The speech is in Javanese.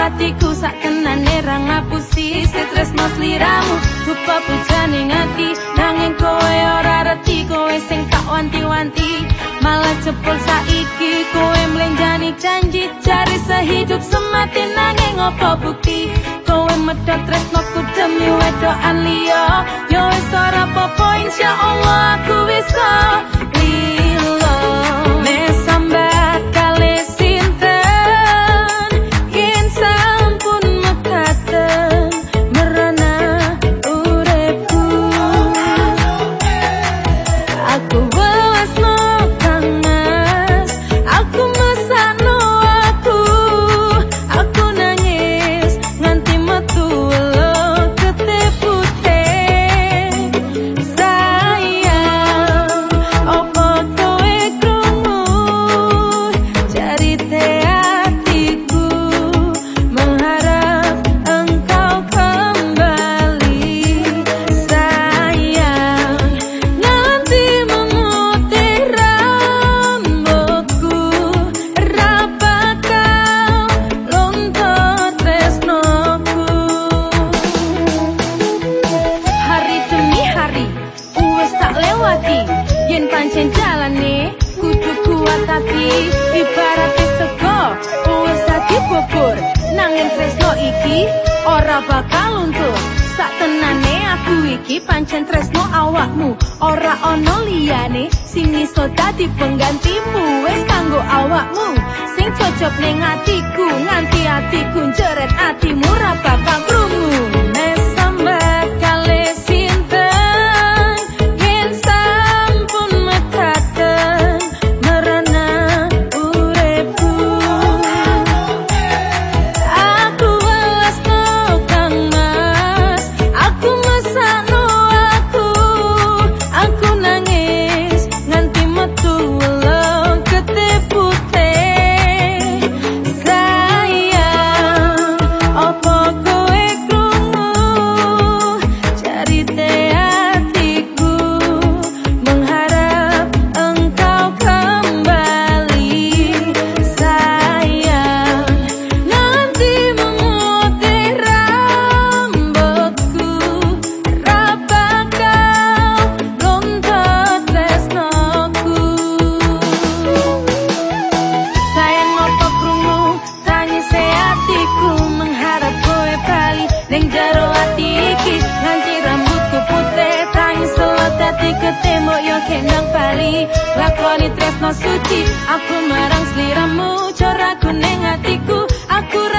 atiku sak tenane ra ngapusi tresno sliramu. Rupa pujane ngati nanging kowe ora reti kowe sing tak wanti-wanti. Malah cepul saiki kowe mlenjani janji cari sehidup semati nanging opo bukti? Kowe medhot tresno ku demi wedoan liya. Yo wis ora popo insyaallah aku wis tapi ibarat sego wis dadi bubur. Nanging tresno iki ora bakal luntur. Sak tenane aku iki pancen tresno awakmu. Ora ana liyane sing iso dadi penggantimu. Wis kanggo awakmu sing cocok ning atiku. Nganti atiku jeret atimu ra bakal lakoni tresno suci aku marang sliramu coraku neng atiku aku